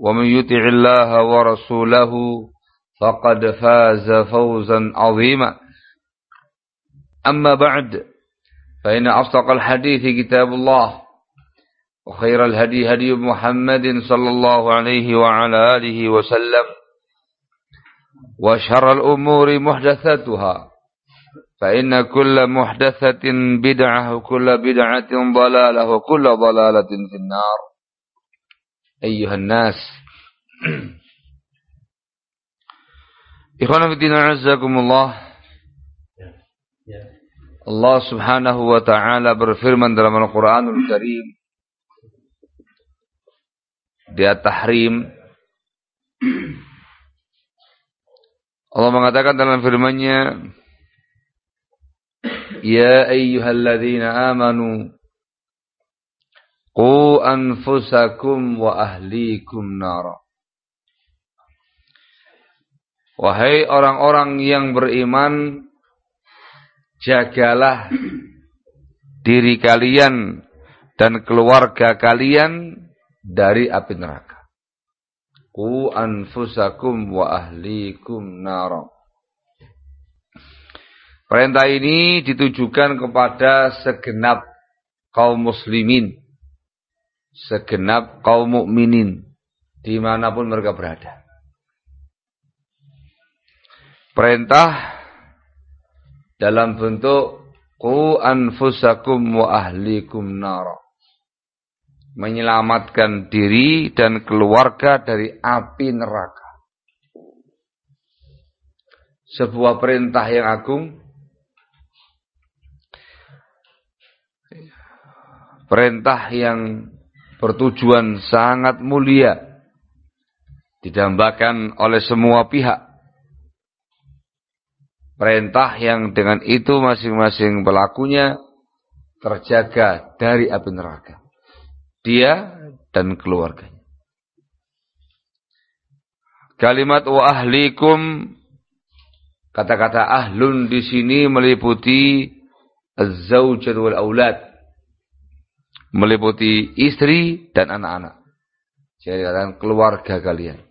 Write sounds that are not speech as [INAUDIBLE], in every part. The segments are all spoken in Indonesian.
ومن يطع الله ورسوله فقد فاز فوزا عظيما. أما بعد فإن أصدق الحديث كتاب الله وخير الهدي هدي محمد صلى الله عليه وعلى آله وسلم وشر الأمور محدثاتها فإن كل محدثة بدعة وكل بدعة ضلالة وكل ضلالة في النار. أيها الناس. [CLEARS THROAT] إخوانا في الدين عزكم الله. الله سبحانه وتعالى برفرمن دلما القرآن الكريم دي التحريم Allah mengatakan dalam المنية يا أيها الذين آمنوا Qu anfusakum wa ahlikum nara Wahai orang-orang yang beriman jagalah diri kalian dan keluarga kalian dari api neraka. Ku anfusakum wa ahlikum nara. Perintah ini ditujukan kepada segenap kaum muslimin, segenap kaum mukminin di mana pun mereka berada. Perintah dalam bentuk ku anfusakum wa ahlikum nara. Menyelamatkan diri dan keluarga dari api neraka. Sebuah perintah yang agung. Perintah yang bertujuan sangat mulia. Didambakan oleh semua pihak Perintah yang dengan itu masing-masing pelakunya terjaga dari api neraka. Dia dan keluarganya. Kalimat wa ahlikum kata-kata ahlun di sini meliputi az-zaujat wal aulad. Meliputi istri dan anak-anak. Jadi katakan keluarga kalian.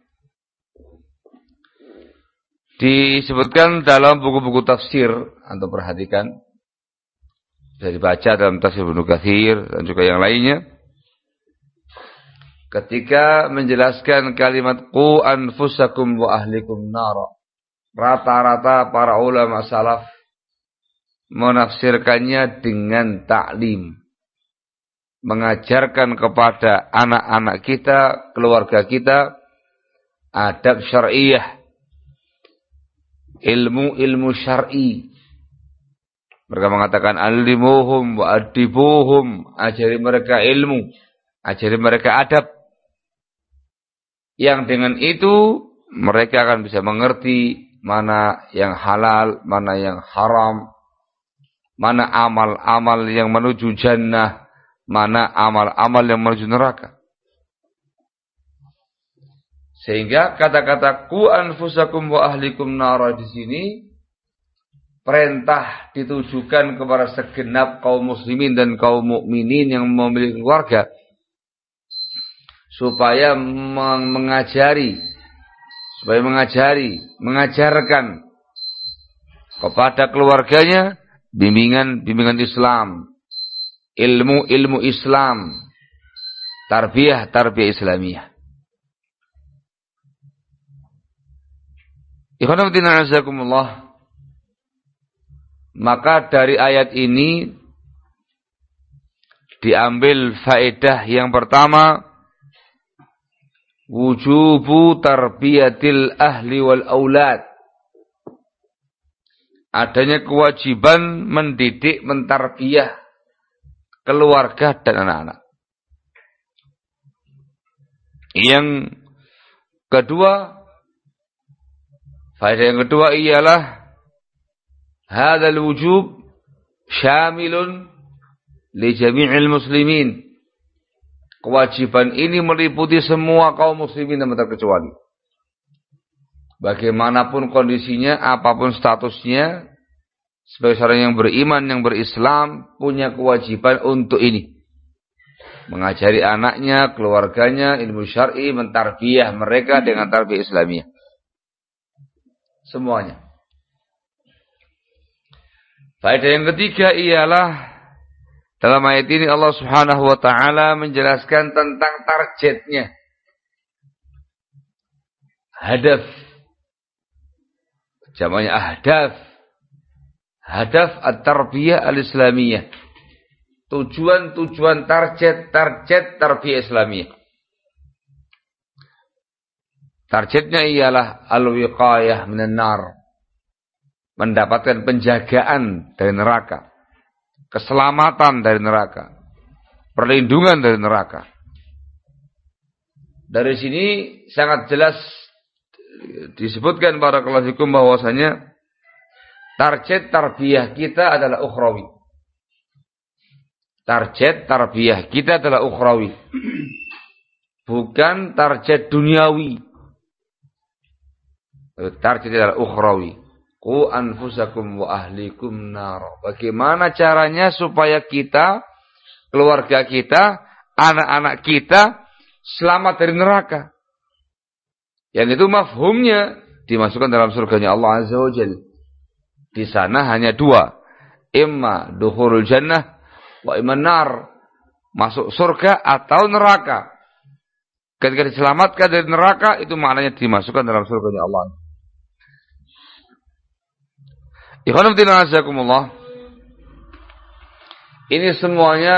Disebutkan dalam buku-buku tafsir, Anda perhatikan. Bisa dibaca dalam tafsir Ibnu Katsir dan juga yang lainnya. Ketika menjelaskan kalimat qu anfusakum wa ahlikum nara. Rata-rata para ulama salaf menafsirkannya dengan taklim. Mengajarkan kepada anak-anak kita, keluarga kita adab syariah ilmu-ilmu syar'i. Mereka mengatakan alimuhum wa adibuhum, ajari mereka ilmu, ajari mereka adab. Yang dengan itu mereka akan bisa mengerti mana yang halal, mana yang haram, mana amal-amal yang menuju jannah, mana amal-amal yang menuju neraka. Sehingga kata-kata ku anfusakum wa ahlikum nara di sini perintah ditujukan kepada segenap kaum muslimin dan kaum mukminin yang memiliki keluarga supaya mengajari supaya mengajari mengajarkan kepada keluarganya bimbingan-bimbingan Islam ilmu-ilmu Islam. Tarbiyah-tarbiyah Islamiyah. Ikhwanuddin Maka dari ayat ini diambil faedah yang pertama. Wujubu tarbiyatil ahli wal aulad. Adanya kewajiban mendidik, mentarbiyah keluarga dan anak-anak. Yang kedua Faedah yang kedua ialah hadzal wujub syamilun li jami'il muslimin. Kewajiban ini meliputi semua kaum muslimin tanpa terkecuali. Bagaimanapun kondisinya, apa pun statusnya, sebagai seorang yang beriman, yang berislam, punya kewajiban untuk ini. Mengajari anaknya, keluarganya, ilmu syar'i, mentarbiyah mereka dengan tarbiyah Islamiyah semuanya. Faedah yang ketiga ialah dalam ayat ini Allah Subhanahu wa taala menjelaskan tentang targetnya. Hadaf. Jamanya ahdaf. Hadaf at-tarbiyah al-islamiyah. Tujuan-tujuan target-target tarbiyah islamiyah. Targetnya ialah al-wiqayah minan nar. Mendapatkan penjagaan dari neraka. Keselamatan dari neraka. Perlindungan dari neraka. Dari sini sangat jelas disebutkan para kelasikum bahwasanya target tarbiyah kita adalah ukhrawi. Target tarbiyah kita adalah ukhrawi. Bukan target duniawi. Target adalah ukhrawi. Ku anfusakum wa ahlikum nar. Bagaimana caranya supaya kita, keluarga kita, anak-anak kita selamat dari neraka. Yang itu mafhumnya dimasukkan dalam surganya Allah Azza wa Jal. Di sana hanya dua. Imma duhurul jannah wa imma nar. Masuk surga atau neraka. Ketika diselamatkan dari neraka itu maknanya dimasukkan dalam surganya Allah. Ini semuanya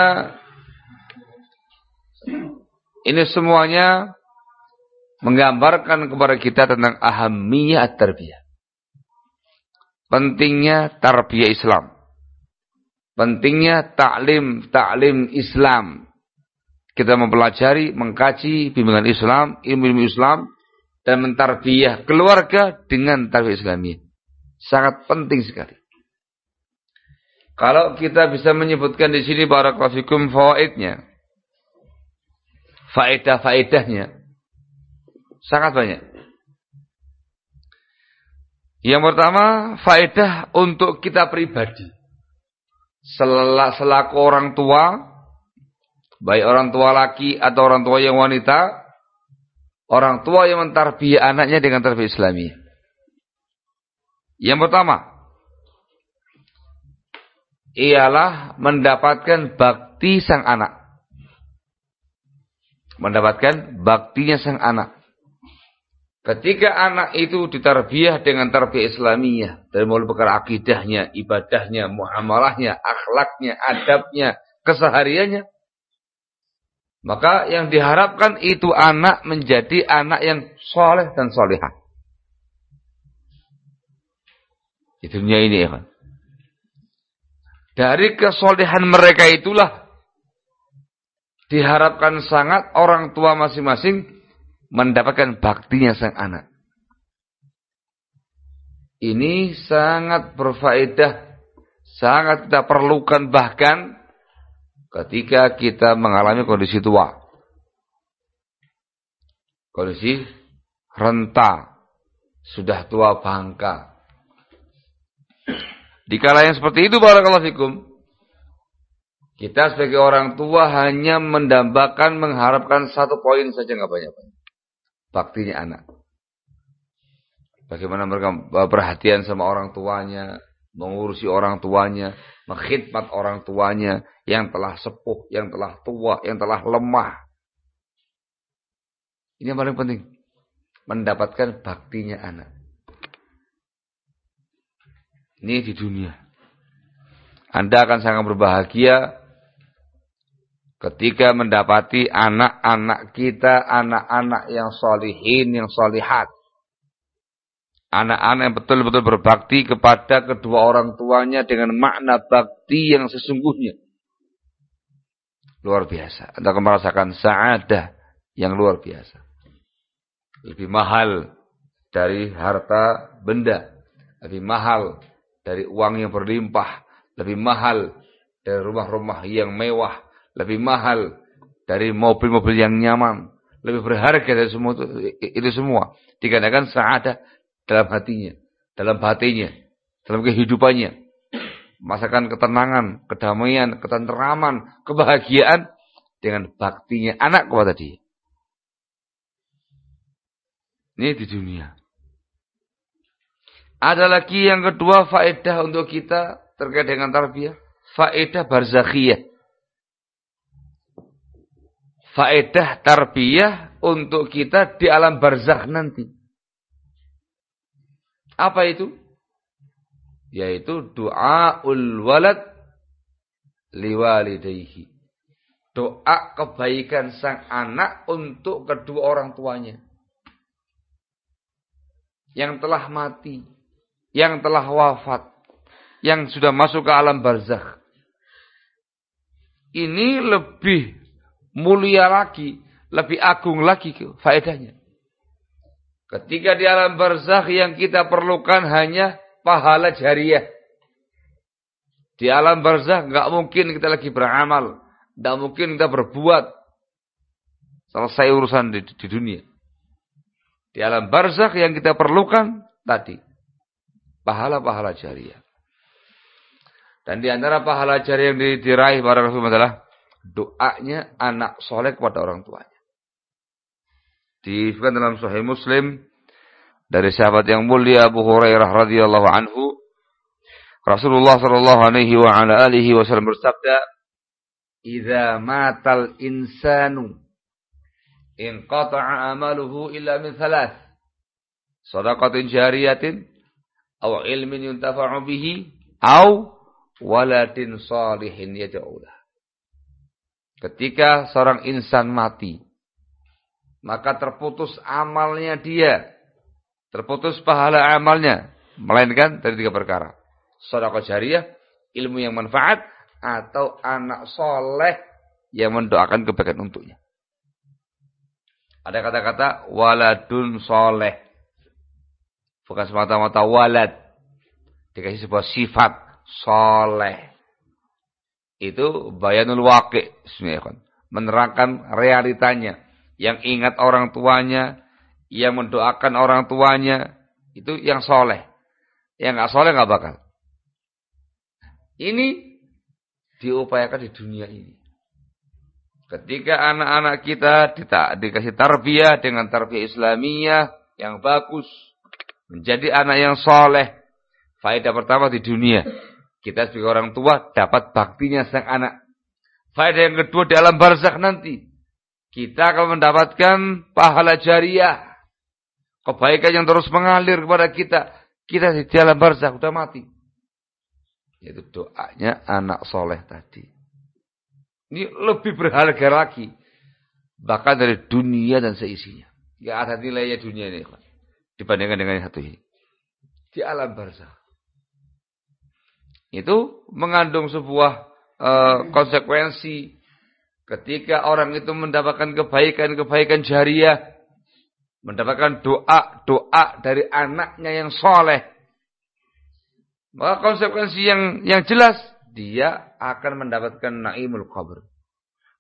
ini semuanya menggambarkan kepada kita tentang ahamiyah tarbiyah. Pentingnya tarbiyah Islam. Pentingnya taklim taklim Islam. Kita mempelajari, mengkaji bimbingan Islam, ilmu-ilmu Islam dan mentarbiyah keluarga dengan tarbiyah Islamiyah. Sangat penting sekali. Kalau kita bisa menyebutkan di sini para klasikum fawaidnya. Faedah-faedahnya. Sangat banyak. Yang pertama, faedah untuk kita pribadi. Selaku orang tua, baik orang tua laki atau orang tua yang wanita, orang tua yang mentarbiyah anaknya dengan tarbiyah Islamiyah. Yang pertama ialah mendapatkan bakti sang anak. Mendapatkan baktinya sang anak. Ketika anak itu ditarbiyah dengan tarbiyah Islamiyah dari mulai perkara akidahnya, ibadahnya, muamalahnya, akhlaknya, adabnya, kesehariannya, maka yang diharapkan itu anak menjadi anak yang soleh dan solehah. Di dunia ini ya kan. Dari kesolehan mereka itulah diharapkan sangat orang tua masing-masing mendapatkan baktinya sang anak. Ini sangat berfaedah, sangat kita perlukan bahkan ketika kita mengalami kondisi tua. Kondisi renta, sudah tua bangka. Di kala yang seperti itu barakallahu fikum, kita sebagai orang tua hanya mendambakan mengharapkan satu poin saja nggak banyak-banyak. Baktinya anak. Bagaimana mereka perhatian sama orang tuanya, mengurusi orang tuanya, mengkhidmat orang tuanya yang telah sepuh, yang telah tua, yang telah lemah. Ini yang paling penting. Mendapatkan baktinya anak. Ini di dunia. Anda akan sangat berbahagia ketika mendapati anak-anak kita, anak-anak yang solihin, yang solihat. Anak-anak yang betul-betul berbakti kepada kedua orang tuanya dengan makna bakti yang sesungguhnya. Luar biasa. Anda akan merasakan sa'adah yang luar biasa. Lebih mahal dari harta benda. Lebih mahal dari uang yang berlimpah. Lebih mahal dari rumah-rumah yang mewah. Lebih mahal dari mobil-mobil yang nyaman. Lebih berharga dari semua itu, itu semua. Dikarenakan sa'adah dalam hatinya, dalam hatinya, dalam kehidupannya. Masakan ketenangan, kedamaian, ketenteraman, kebahagiaan dengan baktinya anak kepada dia. Ini di dunia. Ada lagi yang kedua faedah untuk kita terkait dengan tarbiyah. Faedah barzakhiyah. Faedah tarbiyah untuk kita di alam barzakh nanti. Apa itu? Yaitu doaul walad liwalidayhi. Doa kebaikan sang anak untuk kedua orang tuanya. Yang telah mati. Yang telah wafat. Yang sudah masuk ke alam barzakh. Ini lebih mulia lagi. Lebih agung lagi faedahnya. Ketika di alam barzakh yang kita perlukan hanya pahala jariah. Di alam barzakh nggak mungkin kita lagi beramal, nggak mungkin kita berbuat. Selesai urusan di, di dunia. Di alam barzakh yang kita perlukan tadi pahala-pahala jariah. Dan di antara pahala jariah yang diraih para Rasulullah adalah doanya anak soleh kepada orang tuanya. Disebutkan dalam Sahih Muslim dari sahabat yang mulia Abu Hurairah radhiyallahu anhu Rasulullah sallallahu alaihi wa ala alihi wasallam bersabda "Idza matal insanu in qata'a amaluhu illa min thalath sadaqatin jariyatin aw ilmin yuntafa'u bihi aw waladin salihin yad'u Ketika seorang insan mati maka terputus amalnya dia. Terputus pahala amalnya. Melainkan dari tiga perkara. Sedekah jariah, ilmu yang manfaat, atau anak soleh yang mendoakan kebaikan untuknya. Ada kata-kata waladun soleh. Bukan semata-mata walad. Dikasih sebuah sifat soleh. Itu bayanul waqi. Menerangkan realitanya yang ingat orang tuanya, yang mendoakan orang tuanya, itu yang soleh. Yang nggak soleh nggak bakal. Ini diupayakan di dunia ini. Ketika anak-anak kita dikasih tarbiyah dengan tarbiyah Islamiyah yang bagus, menjadi anak yang soleh, faedah pertama di dunia, kita sebagai orang tua dapat baktinya sang anak. Faedah yang kedua di alam barzakh nanti, kita akan mendapatkan pahala jariah. Kebaikan yang terus mengalir kepada kita. Kita di dalam barzah sudah mati. Itu doanya anak soleh tadi. Ini lebih berharga lagi. Bahkan dari dunia dan seisinya. Tidak ada nilainya dunia ini. Dibandingkan dengan yang satu ini. Di alam barzah. Itu mengandung sebuah uh, konsekuensi Ketika orang itu mendapatkan kebaikan-kebaikan jariah, mendapatkan doa-doa dari anaknya yang soleh, maka konsekuensi yang yang jelas dia akan mendapatkan naimul kubur,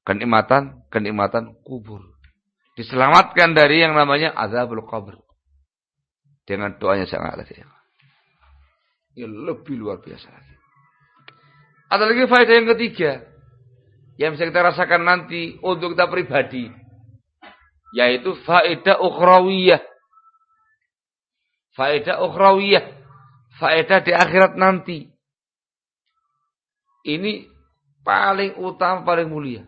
kenikmatan kenikmatan kubur, diselamatkan dari yang namanya azabul qabr. Dengan doanya sangat tadi. Ya lebih luar biasa lagi. Ada lagi faedah yang ketiga. Yang bisa kita rasakan nanti untuk kita pribadi. Yaitu faedah ukhrawiyah. Faedah ukhrawiyah. Faedah di akhirat nanti. Ini paling utama, paling mulia.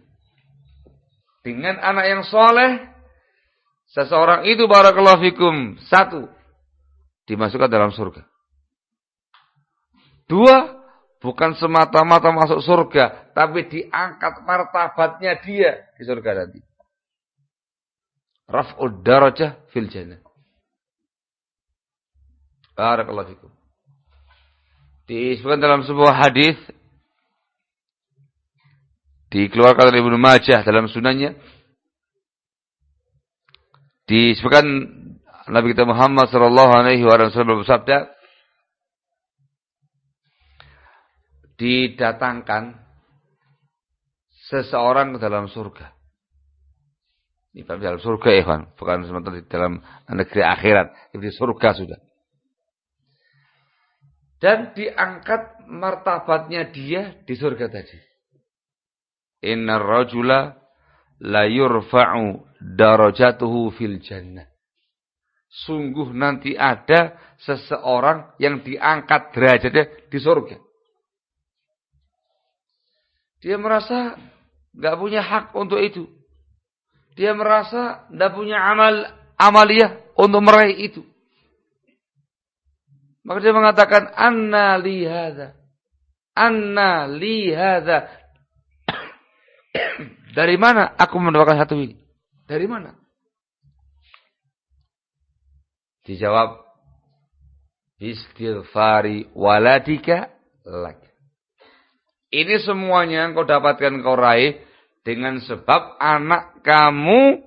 Dengan anak yang soleh, seseorang itu barakallahu fikum. Satu, dimasukkan dalam surga. Dua, bukan semata-mata masuk surga, tapi diangkat martabatnya dia di surga nanti. Raf'ud darajah fil jannah. Barakallahu fikum. Disebutkan dalam sebuah hadis dikeluarkan oleh Ibnu Majah dalam sunannya disebutkan Nabi kita Muhammad sallallahu alaihi wasallam bersabda didatangkan seseorang ke dalam surga. Ini dalam surga ya, bukan sementara di dalam negeri akhirat, di surga sudah. Dan diangkat martabatnya dia di surga tadi. Inna rajula la yurfa'u darajatuhu fil jannah. Sungguh nanti ada seseorang yang diangkat derajatnya di surga. Dia merasa nggak punya hak untuk itu. Dia merasa nggak punya amal amaliyah untuk meraih itu. Maka dia mengatakan anna lihada. Anna lihada. [COUGHS] Dari mana aku mendapatkan satu ini? Dari mana? Dijawab, istighfari waladika lak. Ini semuanya yang kau dapatkan kau raih dengan sebab anak kamu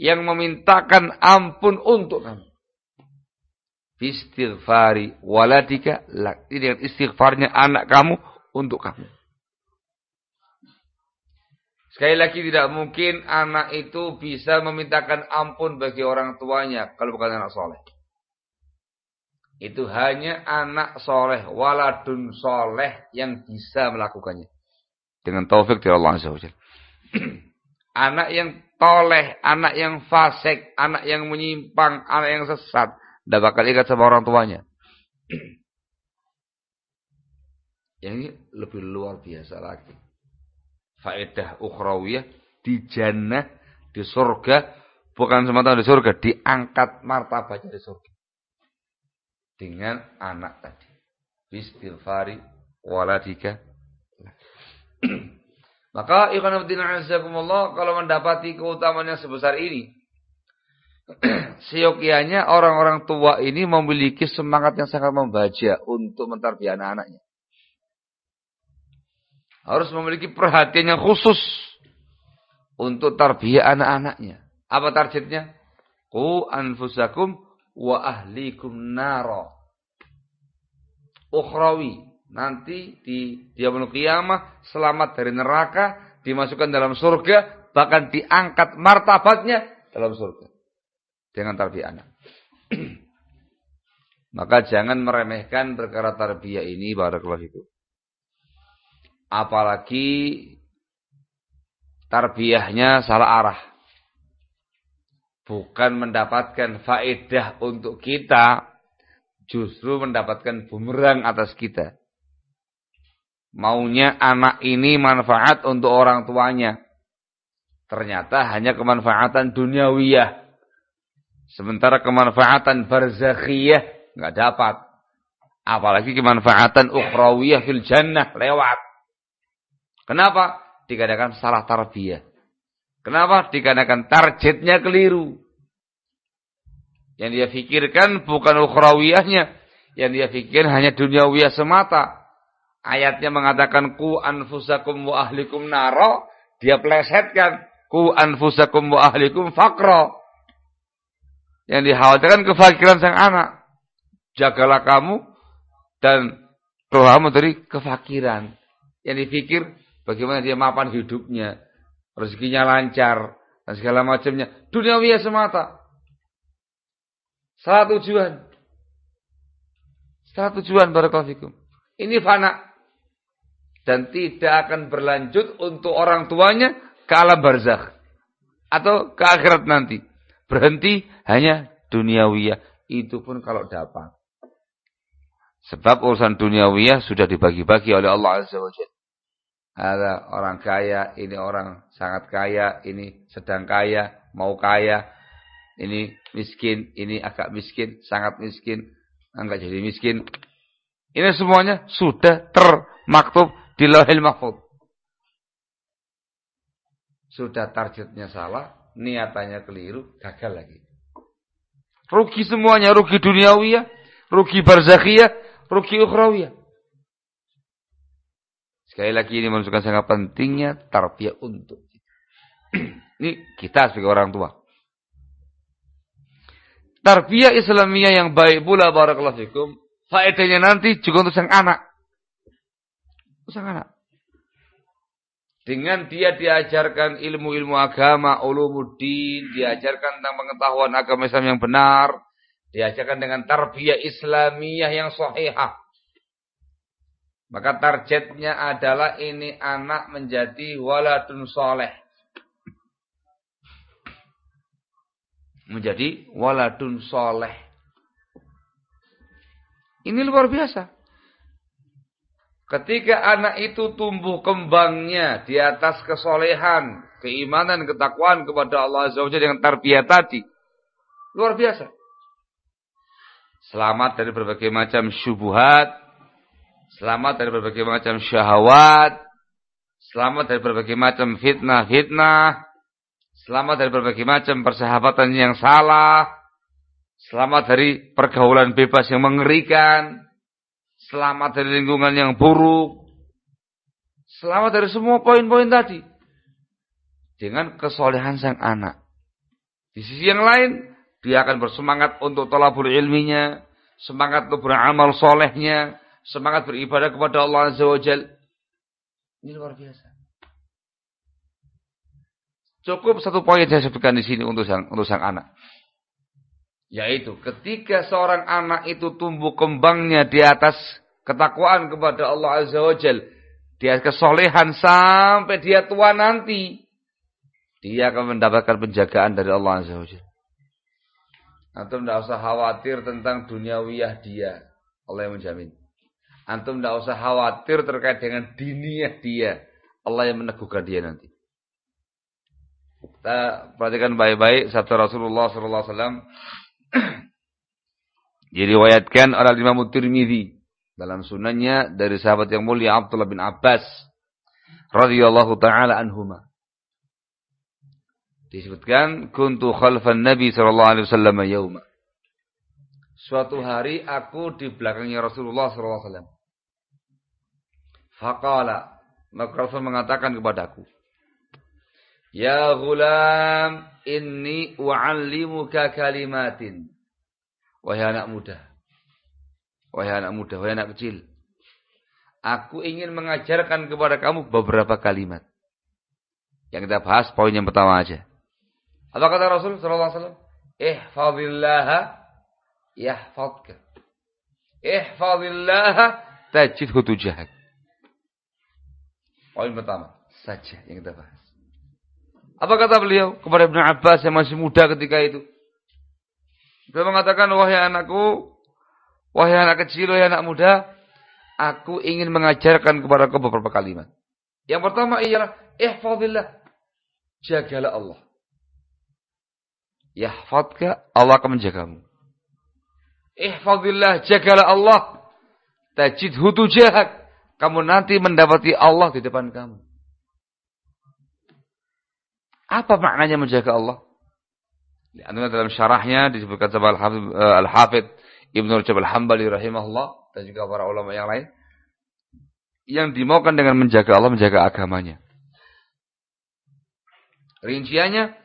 yang memintakan ampun untuk kamu. Istighfari waladika lak. Ini dengan istighfarnya anak kamu untuk kamu. Sekali lagi tidak mungkin anak itu bisa memintakan ampun bagi orang tuanya kalau bukan anak soleh. Itu hanya anak soleh, waladun soleh yang bisa melakukannya. Dengan taufik dari Allah Azza [CLEARS THROAT] anak yang toleh, anak yang fasik, anak yang menyimpang, anak yang sesat. Tidak bakal ingat sama orang tuanya. [CLEARS THROAT] yang ini lebih luar biasa lagi faedah ukhrawiyah di jannah, di surga, bukan semata di surga, diangkat martabatnya di surga. Dengan anak tadi. Bistilfari waladika. [CLEARS THROAT] Maka ikhwan azakumullah kalau mendapati keutamaan sebesar ini, [CLEARS THROAT] seyogianya orang-orang tua ini memiliki semangat yang sangat membaca untuk mentarbiah anak-anaknya harus memiliki perhatian yang khusus untuk tarbiyah anak-anaknya. Apa targetnya? Ku anfusakum wa ahlikum naro. Ukhrawi. Nanti di dia kiamah selamat dari neraka, dimasukkan dalam surga, bahkan diangkat martabatnya dalam surga. Dengan tarbiyah anak. [CLEARS THROAT] Maka jangan meremehkan perkara tarbiyah ini barakallahu fikum. Apalagi tarbiyahnya salah arah. Bukan mendapatkan faedah untuk kita, justru mendapatkan bumerang atas kita. Maunya anak ini manfaat untuk orang tuanya. Ternyata hanya kemanfaatan duniawiyah. Sementara kemanfaatan barzakhiyah nggak dapat. Apalagi kemanfaatan ukhrawiyah fil jannah lewat. Kenapa? Dikarenakan salah tarbiyah. Kenapa? Dikarenakan targetnya keliru. Yang dia pikirkan bukan ukhrawiyahnya. Yang dia pikirkan hanya duniawiyah semata. Ayatnya mengatakan ku anfusakum wa ahlikum naro. Dia plesetkan ku anfusakum wa ahlikum fakro. Yang dikhawatirkan kefakiran sang anak. Jagalah kamu dan keluargamu dari kefakiran. Yang dipikir Bagaimana dia mapan hidupnya, rezekinya lancar, dan segala macamnya. Duniawi semata. Salah tujuan. Salah tujuan barakallahu Ini fana. Dan tidak akan berlanjut untuk orang tuanya ke alam barzakh. Atau ke akhirat nanti. Berhenti hanya duniawiyah. Itu pun kalau dapat. Sebab urusan duniawiyah sudah dibagi-bagi oleh Allah Azza wa Jalla. Ada orang kaya, ini orang sangat kaya, ini sedang kaya, mau kaya, ini miskin, ini agak miskin, sangat miskin, enggak jadi miskin. Ini semuanya sudah termaktub di lauhil mahfud. Sudah targetnya salah, niatannya keliru, gagal lagi. Rugi semuanya, rugi duniawiyah, rugi barzakhiyah, rugi ukhrawiyah. Sekali lagi ini menunjukkan sangat pentingnya tarbiyah untuk kita. [CLEARS THROAT] ini kita sebagai orang tua. Tarbiyah Islamiyah yang baik pula barakallahu fikum, faedahnya nanti juga untuk sang anak. Sang anak. Dengan dia diajarkan ilmu-ilmu agama, ulumuddin, diajarkan tentang pengetahuan agama Islam yang benar, diajarkan dengan tarbiyah Islamiyah yang sahihah. Maka targetnya adalah ini anak menjadi waladun soleh. Menjadi waladun soleh. Ini luar biasa. Ketika anak itu tumbuh kembangnya di atas kesolehan, keimanan, ketakwaan kepada Allah Azza wa Jalla dengan tarbiyah tadi. Luar biasa. Selamat dari berbagai macam syubuhat, Selamat dari berbagai macam syahwat. Selamat dari berbagai macam fitnah-fitnah. Selamat dari berbagai macam persahabatan yang salah. Selamat dari pergaulan bebas yang mengerikan. Selamat dari lingkungan yang buruk. Selamat dari semua poin-poin tadi. Dengan kesolehan sang anak. Di sisi yang lain, dia akan bersemangat untuk tolabul ilminya. Semangat untuk beramal solehnya semangat beribadah kepada Allah Azza wa Jal. Ini luar biasa. Cukup satu poin saya sebutkan di sini untuk sang, untuk sang anak. Yaitu ketika seorang anak itu tumbuh kembangnya di atas ketakwaan kepada Allah Azza wa Jal. Dia kesolehan sampai dia tua nanti. Dia akan mendapatkan penjagaan dari Allah Azza wa Jal. Antum tidak usah khawatir tentang duniawiyah dia. Allah yang menjamin. Antum tidak usah khawatir terkait dengan diniyah dia. Allah yang meneguhkan dia nanti. Kita perhatikan baik-baik sabda Rasulullah SAW. [CLEARS THROAT] Diriwayatkan oleh Imam Tirmidzi dalam sunannya dari sahabat yang mulia Abdullah bin Abbas radhiyallahu taala anhuma. Disebutkan kuntu khalfan Nabi sallallahu alaihi wasallam yauma. Suatu hari aku di belakangnya Rasulullah sallallahu alaihi wasallam. Faqala. Maka Rasul mengatakan kepadaku. Ya gulam, inni u'allimuka kalimatin. Wahai anak muda. Wahai anak muda, wahai anak kecil. Aku ingin mengajarkan kepada kamu beberapa kalimat. Yang kita bahas poin yang pertama aja. Apa kata Rasul sallallahu alaihi wasallam? Ihfazillaha yahfazka. Ihfazillaha tajidhu tujahak. Poin pertama saja yang kita bahas. Apa kata beliau kepada Ibnu Abbas yang masih muda ketika itu? Beliau mengatakan, wahai anakku, wahai anak kecil, wahai anak muda, aku ingin mengajarkan kepada kau beberapa kalimat. Yang pertama ialah, ihfadillah, jagalah Allah. Yahfadka, Allah akan menjagamu. Ihfadillah, jagalah Allah. Tajidhu tujahak kamu nanti mendapati Allah di depan kamu. Apa maknanya menjaga Allah? Anda dalam syarahnya disebutkan Al-Hafidh eh, Ibn Rajab Al-Hambali rahimahullah dan juga para ulama yang lain yang dimaukan dengan menjaga Allah menjaga agamanya. Rinciannya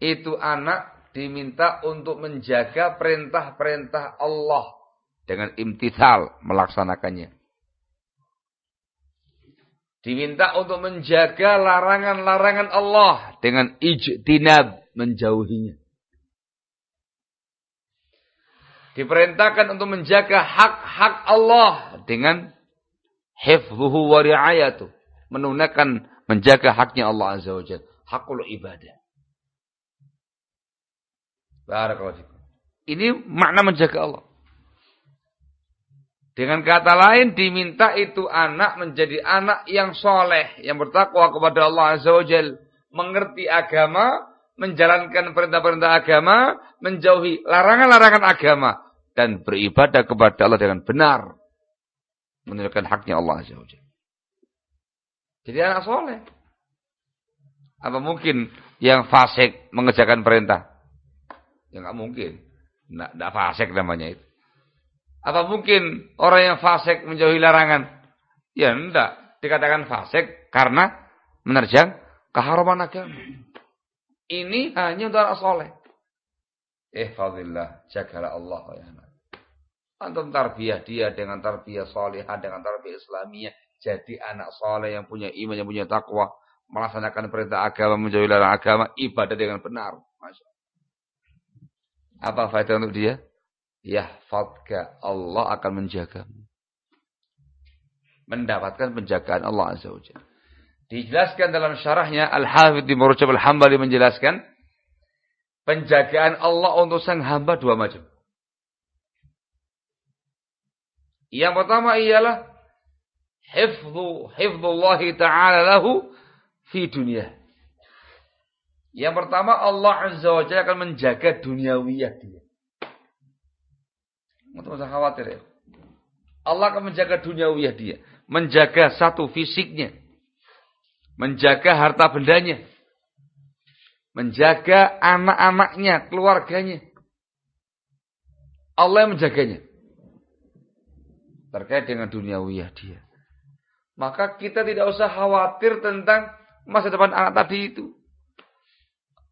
itu anak diminta untuk menjaga perintah-perintah Allah dengan imtithal melaksanakannya. Diminta untuk menjaga larangan-larangan Allah dengan ijtinab menjauhinya. Diperintahkan untuk menjaga hak-hak Allah dengan hifzuhu wa ri'ayatu. Menunaikan menjaga haknya Allah Azza wa Jalla. Hakul ibadah. Barakallahu Ini makna menjaga Allah. Dengan kata lain diminta itu anak menjadi anak yang soleh. Yang bertakwa kepada Allah Azza wa Jal. Mengerti agama. Menjalankan perintah-perintah agama. Menjauhi larangan-larangan agama. Dan beribadah kepada Allah dengan benar. Menunjukkan haknya Allah Azza wa Jal. Jadi anak soleh. Apa mungkin yang fasik mengerjakan perintah? Ya nggak mungkin. Nggak fasik namanya itu. Apa mungkin orang yang fasik menjauhi larangan? Ya enggak. Dikatakan fasik karena menerjang keharaman agama. Ini hanya untuk anak soleh. Eh fadillah, jagalah Allah ya. Antum tarbiyah dia dengan tarbiyah solehah, dengan tarbiyah islamiyah. Jadi anak soleh yang punya iman, yang punya takwa. Melaksanakan perintah agama, menjauhi larangan agama. Ibadah dengan benar. Masya. Apa faedah untuk dia? Yahfadka Allah akan menjagamu. Mendapatkan penjagaan Allah Azza wa. Dijelaskan dalam syarahnya Al-Hafidh di Murujab Al-Hambali menjelaskan penjagaan Allah untuk sang hamba dua macam. Yang pertama ialah hifdhu hifdhullah taala lahu fi dunia. Yang pertama Allah Azza wa Jalla akan menjaga duniawiyah dia. Tidak usah khawatir ya. Allah akan menjaga duniawiyah dia. Menjaga satu fisiknya. Menjaga harta bendanya. Menjaga anak-anaknya, keluarganya. Allah yang menjaganya. Terkait dengan duniawiyah dia. Maka kita tidak usah khawatir tentang masa depan anak tadi itu.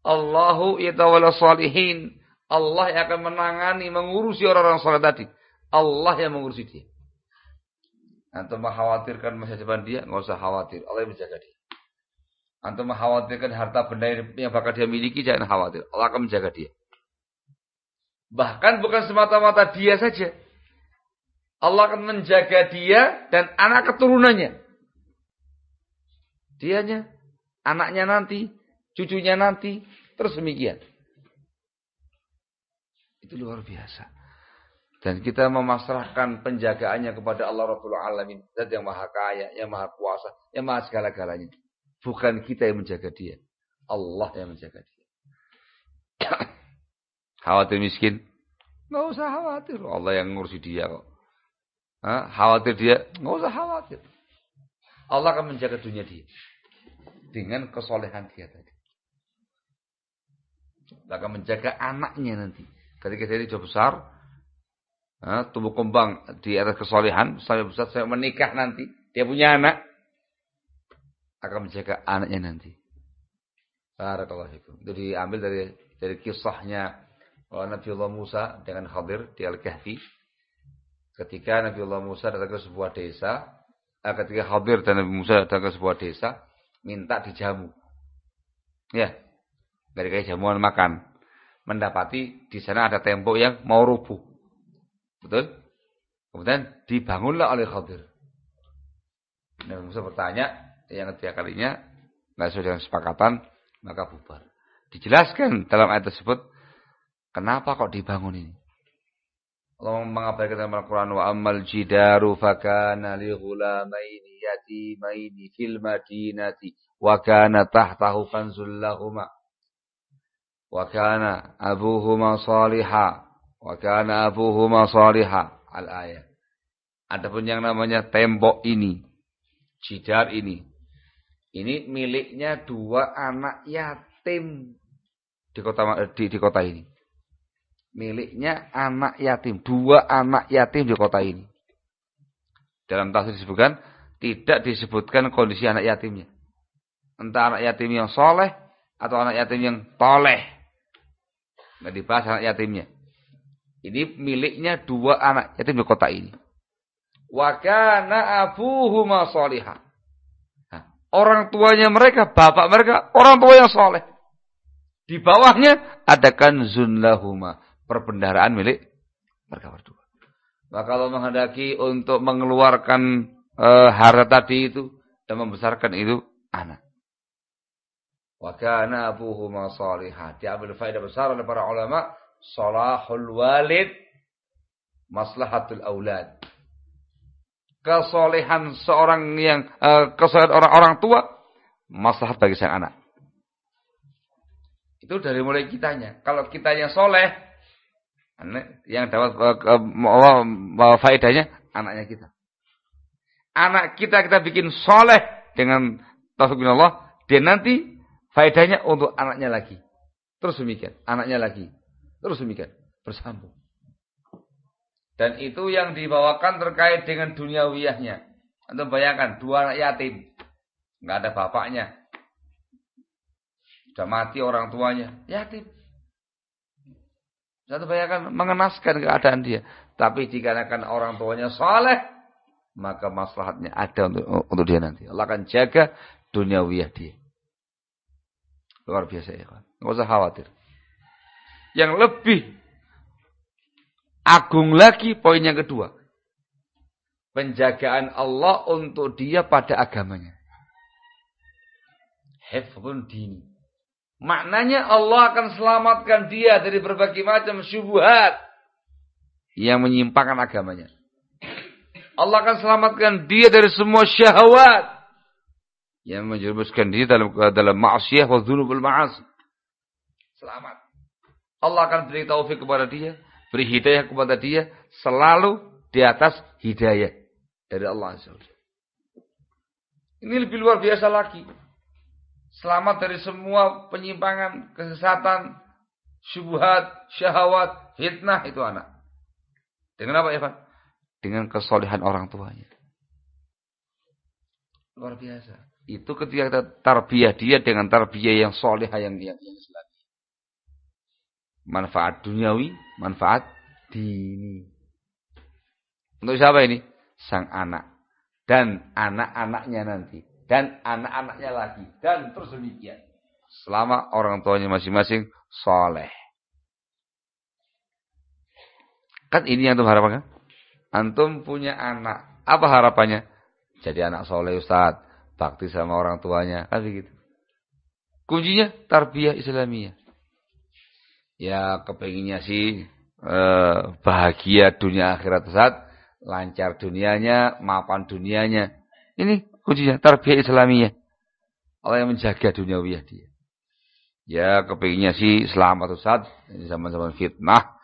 Allahu yatawalla salihin. Allah yang akan menangani, mengurusi orang-orang soleh tadi. Allah yang mengurusi dia. Antum mengkhawatirkan masa depan dia, nggak usah khawatir. Allah yang menjaga dia. Antum mengkhawatirkan harta benda yang bakal dia miliki, jangan khawatir. Allah akan menjaga dia. Bahkan bukan semata-mata dia saja. Allah akan menjaga dia dan anak keturunannya. Dianya, anaknya nanti, cucunya nanti, terus demikian. Itu luar biasa. Dan kita memasrahkan penjagaannya kepada Allah Rabbul Alamin. Zat yang maha kaya, yang maha kuasa, yang maha segala-galanya. Bukan kita yang menjaga dia. Allah yang menjaga dia. [COUGHS] khawatir miskin? Nggak usah khawatir. Allah yang ngurusi dia kok. Hah? Khawatir dia? Nggak usah khawatir. Allah akan menjaga dunia dia. Dengan kesolehan dia tadi. Akan menjaga anaknya nanti. Ketika dia sudah besar, tumbuh kembang di atas kesolehan, sampai besar, saya menikah nanti, dia punya anak, akan menjaga anaknya nanti. Barakallahu fikum. Itu diambil dari dari kisahnya Nabi Allah Musa dengan Khadir di Al-Kahfi. Ketika Nabi Allah Musa datang ke sebuah desa, eh, ketika Khadir dan Nabi Musa datang ke sebuah desa, minta dijamu. Ya, dari kayak jamuan makan mendapati di sana ada tembok yang mau rubuh. Betul? Kemudian dibangunlah oleh Khadir. Nabi Musa bertanya, yang ketiga kalinya, nggak sesuai dengan kesepakatan, maka bubar. Dijelaskan dalam ayat tersebut, kenapa kok dibangun ini? Allah mengabarkan dalam Al-Quran, wa ammal jidaru fakana li ghulamaini yatimaini fil madinati wa kana tahtahu lahuma abuhuma salihah wa kana abuhuma salihah al ayat adapun yang namanya tembok ini jidar ini ini miliknya dua anak yatim di kota di, di kota ini. Miliknya anak yatim dua anak yatim di kota ini. Dalam tafsir disebutkan tidak disebutkan kondisi anak yatimnya. Entah anak yatim yang soleh atau anak yatim yang toleh Nggak dibahas anak yatimnya. Ini miliknya dua anak yatim di kota ini. Wa kana abuhuma salihah. orang tuanya mereka, bapak mereka, orang tua yang soleh. Di bawahnya ada kanzun lahuma, perbendaharaan milik mereka berdua. Maka kalau menghendaki untuk mengeluarkan e, harta tadi itu dan membesarkan itu anak. Wa kana abuhuma salihah. Diambil faedah besar oleh para ulama, salahul walid maslahatul aulad. Kesolehan seorang yang uh, kesolehan orang-orang tua maslahat bagi sang anak. Itu dari mulai kitanya. Kalau kitanya soleh, yang dapat uh, faedahnya anaknya kita. Anak kita kita bikin soleh dengan taufik Allah, dia nanti faedahnya untuk anaknya lagi. Terus demikian, anaknya lagi. Terus demikian, bersambung. Dan itu yang dibawakan terkait dengan dunia wiyahnya. Anda bayangkan, dua anak yatim. Nggak ada bapaknya. Sudah mati orang tuanya. Yatim. Satu bayangkan mengenaskan keadaan dia. Tapi dikarenakan orang tuanya saleh, maka maslahatnya ada untuk, untuk dia nanti. Allah akan jaga dunia wiyah dia. Luar biasa ya kan. Nggak usah khawatir. Yang lebih agung lagi poin yang kedua. Penjagaan Allah untuk dia pada agamanya. Hifzun dini. Maknanya Allah akan selamatkan dia dari berbagai macam syubhat yang menyimpangkan agamanya. Allah akan selamatkan dia dari semua syahwat yang menjerumuskan dia dalam dalam maksiat wa dzunubul ma'asi. Selamat. Allah akan beri taufik kepada dia, beri hidayah kepada dia selalu di atas hidayah dari Allah Azza Ini lebih luar biasa lagi. Selamat dari semua penyimpangan, kesesatan, syubhat, syahwat, fitnah itu anak. Dengan apa Evan? Dengan kesolehan orang tuanya. Luar biasa. Itu ketika kita tarbiyah dia dengan tarbiyah yang soleh yang yang, yang islami. Manfaat duniawi, manfaat dini. Untuk siapa ini? Sang anak. Dan anak-anaknya nanti dan anak-anaknya lagi dan terus demikian selama orang tuanya masing-masing soleh kan ini yang antum harapkan antum punya anak apa harapannya jadi anak soleh Ustaz bakti sama orang tuanya kan begitu kuncinya tarbiyah Islamiyah ya kepenginnya sih eh, bahagia dunia akhirat Ustaz lancar dunianya mapan dunianya ini kuncinya tarbiyah Islamiyah. Allah yang menjaga dunia duniawiyah dia. Ya kepinginnya sih selamat Ustaz. Ini zaman-zaman fitnah.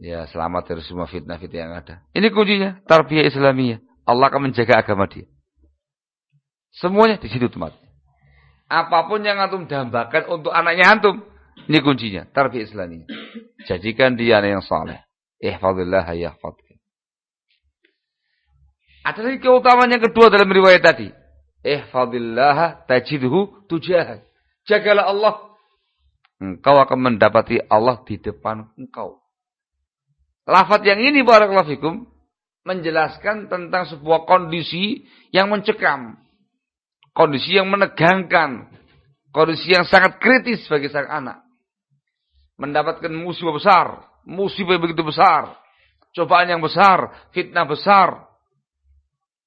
Ya selamat dari semua fitnah-fitnah yang ada. Ini kuncinya tarbiyah Islamiyah. Allah akan menjaga agama dia. Semuanya di situ teman. Apa pun yang antum dambakan untuk anaknya antum. Ini kuncinya. Tarbiyah Islamiyah. Jadikan dia anak yang saleh. Ihfadillah yahfadillah. Ada lagi keutamaan yang kedua dalam riwayat tadi. Ihfadillah tajidhu tujah. Jagalah Allah. Engkau akan mendapati Allah di depan engkau. Lafat yang ini barakallahu fikum menjelaskan tentang sebuah kondisi yang mencekam. Kondisi yang menegangkan. Kondisi yang sangat kritis bagi sang anak. Mendapatkan musibah besar. Musibah yang begitu besar. Cobaan yang besar. Fitnah besar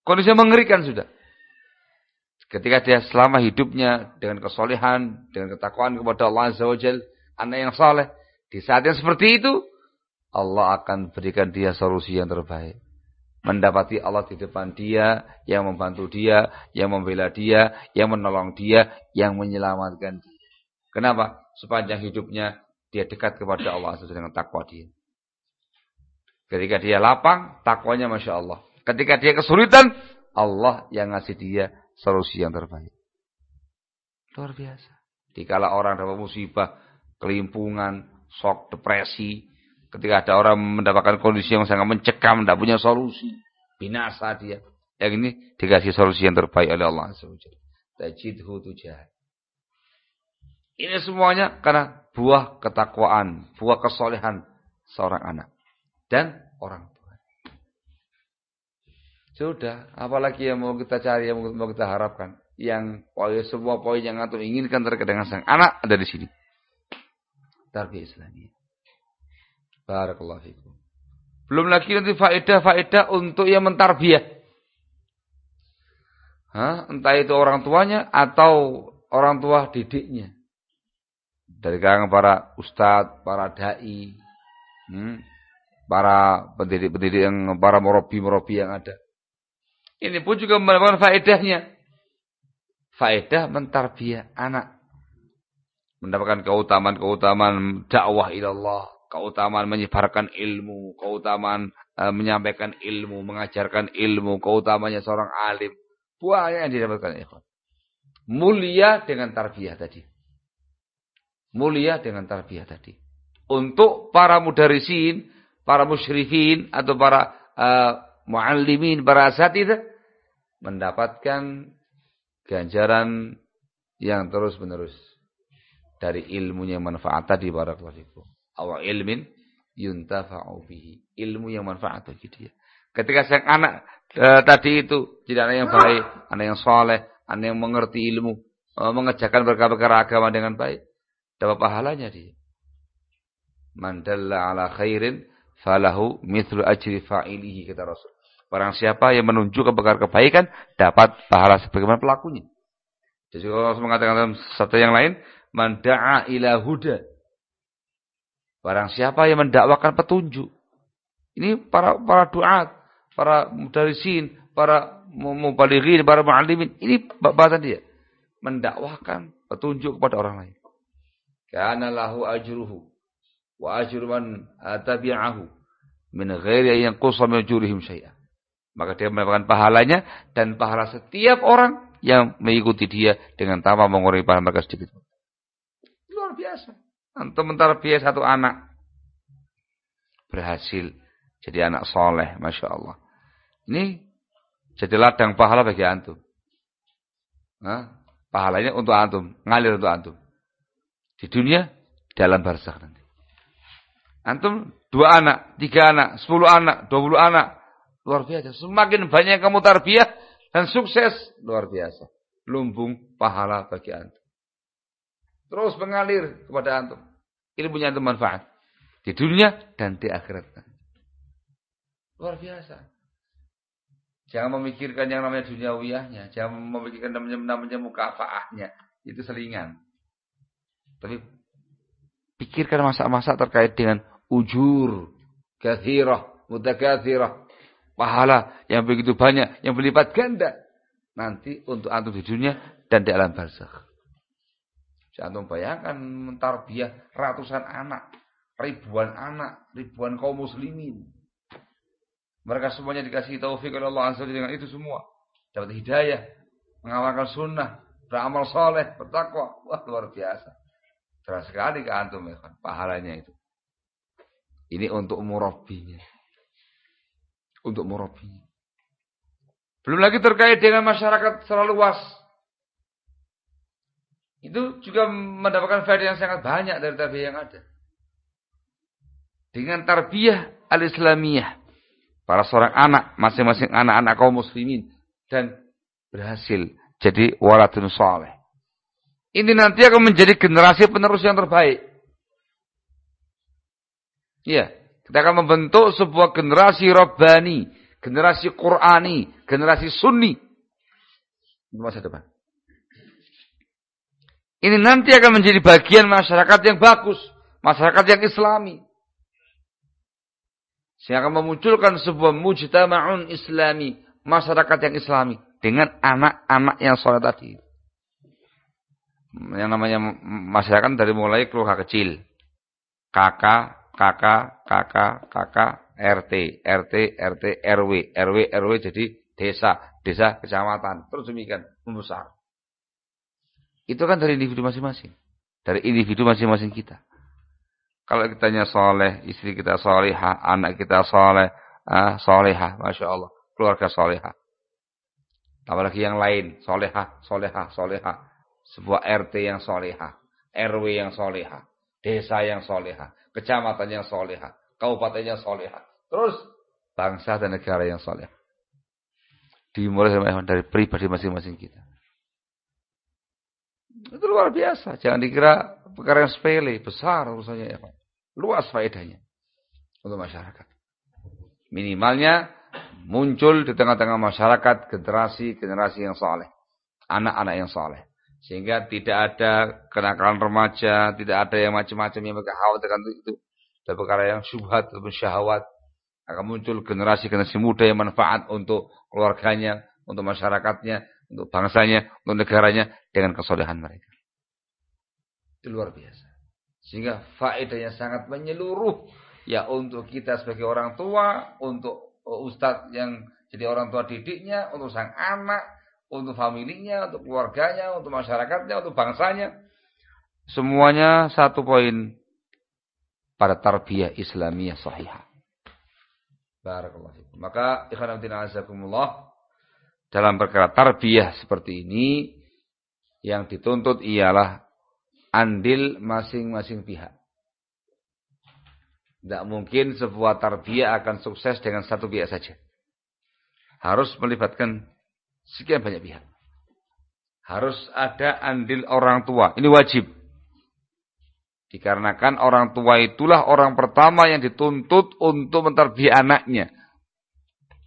Kondisi mengerikan sudah. Ketika dia selama hidupnya dengan kesolehan, dengan ketakwaan kepada Allah Azza wa Jal, anak yang saleh, di saat yang seperti itu, Allah akan berikan dia solusi yang terbaik. Mendapati Allah di depan dia, yang membantu dia, yang membela dia, yang menolong dia, yang menyelamatkan dia. Kenapa? Sepanjang hidupnya dia dekat kepada Allah Azza dengan takwa dia. Ketika dia lapang, takwanya Masya Allah. Ketika dia kesulitan, Allah yang ngasih dia solusi yang terbaik. Luar biasa. Dikala orang dapat musibah, kelimpungan, shock, depresi. Ketika ada orang mendapatkan kondisi yang sangat mencekam, tidak punya solusi. Binasa dia. Yang ini dikasih solusi yang terbaik oleh Allah SWT. Tajidhu tujah. Ini semuanya karena buah ketakwaan, buah kesolehan seorang anak. Dan orang sudah, apalagi yang mau kita cari, yang mau kita harapkan. yang poin semua poin yang antum inginkan terkait dengan sang anak ada di sini. Tarbiyah Islamiyah. Barakallahu fikum. Belum lagi nanti faedah-faedah untuk yang mentarbiyah. Hah? Entah itu orang tuanya atau orang tua didiknya. Dari kalangan para ustadz, para dai, hmm, para pendidik-pendidik yang para murabi-murabi yang ada. Ini pun juga mendapatkan faedahnya. Faedah mentarbiyah anak. Mendapatkan keutamaan-keutamaan dakwah ilallah. Keutamaan menyebarkan ilmu. Keutamaan uh, menyampaikan ilmu. Mengajarkan ilmu. Keutamanya seorang alim. Banyak yang didapatkan. Ikhwan. Mulia dengan tarbiyah tadi. Mulia dengan tarbiyah tadi. Untuk para mudarisin, para musyrifin, atau para uh, muallimin, para asatidah, mendapatkan ganjaran yang terus menerus dari ilmunya manfaat tadi barakallahu. Aw ilmin yuntafa'u bihi. Ilmu yang manfaat bagi dia. Ketika sang anak e, tadi itu jadi anak yang baik, anak yang soleh, anak yang mengerti ilmu, e, mengerjakan perkara-perkara agama dengan baik, dapat pahalanya dia. Mandalla ala khairin falahu mithlu ajri fa'ilihi kata Rasul. Barang siapa yang menunjukkan perkara kebaikan dapat pahala sebagaimana pelakunya. Jadi kalau mengatakan dalam satu yang lain, manda'a ila huda. Barang siapa yang mendakwakan petunjuk. Ini para para duat, para mudarisin, para mubalighin, para muallimin. Ini bahasan dia. Mendakwakan petunjuk kepada orang lain. Kana lahu ajruhu wa ajru man tabi'ahu min ghairi yang yanqusa min syai'an. Maka dia mendapatkan pahalanya dan pahala setiap orang yang mengikuti dia dengan tanpa mengurangi pahala mereka sedikit. Luar biasa. Antum biasa satu anak. Berhasil jadi anak soleh. Masya Allah. Ini jadi ladang pahala bagi antum. Nah, pahalanya untuk antum. Ngalir untuk antum. Di dunia, dalam barzakh nanti. Antum dua anak, tiga anak, sepuluh anak, dua puluh anak. Luar biasa. Semakin banyak kamu tarbiyah dan sukses, luar biasa. Lumbung pahala bagi antum. Terus mengalir kepada antum. Ilmunya antum manfaat. Di dunia dan di akhirat. Luar biasa. Jangan memikirkan yang namanya duniawiyahnya. Jangan memikirkan namanya, namanya mukafaahnya. Itu selingan. Tapi pikirkan masa-masa terkait dengan ujur, kathirah, mutakathirah, pahala yang begitu banyak, yang berlipat ganda. Nanti untuk antum di dunia dan di alam barzakh. Antum bayangkan mentarbiyah ratusan anak, ribuan anak, ribuan kaum muslimin. Mereka semuanya dikasih taufik oleh Allah Azza dengan itu semua. Dapat hidayah, mengamalkan sunnah, beramal soleh, bertakwa. Wah luar biasa. Terus sekali ke antum ya kan, pahalanya itu. Ini untuk murabinya untuk murabi. Belum lagi terkait dengan masyarakat selalu luas. Itu juga mendapatkan faedah yang sangat banyak dari tarbiyah yang ada. Dengan tarbiyah al-islamiyah. Para seorang anak, masing-masing anak-anak kaum muslimin. Dan berhasil jadi waladun soleh. Ini nanti akan menjadi generasi penerus yang terbaik. Iya. Kita akan membentuk sebuah generasi Rabbani, generasi Qurani, generasi Sunni. Masa depan. Ini nanti akan menjadi bagian masyarakat yang bagus, masyarakat yang islami. Sehingga akan memunculkan sebuah mujtama'un islami, masyarakat yang islami dengan anak-anak yang soleh tadi. Yang namanya masyarakat dari mulai keluarga kecil, kakak, kakak, kakak, kakak, RT, RT, RT, RW, RW, RW jadi desa, desa, kecamatan, terus demikian membesar. Itu kan dari individu masing-masing, dari individu masing-masing kita. Kalau kitanya soleh, istri kita soleha, anak kita soleh, ah, soleha, masya Allah, keluarga soleha. Apalagi yang lain, soleha, soleha, soleha. Sebuah RT yang soleha, RW yang soleha, desa yang soleha kecamatan yang soleha, kabupaten yang soleha. Terus bangsa dan negara yang soleha. Dimulai dari pribadi masing-masing kita. Itu luar biasa. Jangan dikira perkara yang sepele, besar urusannya ya Pak. Luas faedahnya untuk masyarakat. Minimalnya muncul di tengah-tengah masyarakat generasi-generasi yang saleh, anak-anak yang saleh. Sehingga tidak ada kenakalan remaja, tidak ada yang macam-macam yang mereka itu. Dan perkara yang syubhat atau syahwat. Akan muncul generasi-generasi muda yang manfaat untuk keluarganya, untuk masyarakatnya, untuk bangsanya, untuk negaranya dengan kesolehan mereka. Itu luar biasa. Sehingga faedahnya sangat menyeluruh. Ya untuk kita sebagai orang tua, untuk ustadz yang jadi orang tua didiknya, untuk sang anak, untuk familinya, untuk keluarganya, untuk masyarakatnya, untuk bangsanya. Semuanya satu poin pada tarbiyah Islamiyah sahihah. Barakallahu fikum. Maka ikhwan azakumullah dalam perkara tarbiyah seperti ini yang dituntut ialah andil masing-masing pihak. Tidak mungkin sebuah tarbiyah akan sukses dengan satu pihak saja. Harus melibatkan sekian banyak pihak. Harus ada andil orang tua. Ini wajib. Dikarenakan orang tua itulah orang pertama yang dituntut untuk menterbiah anaknya.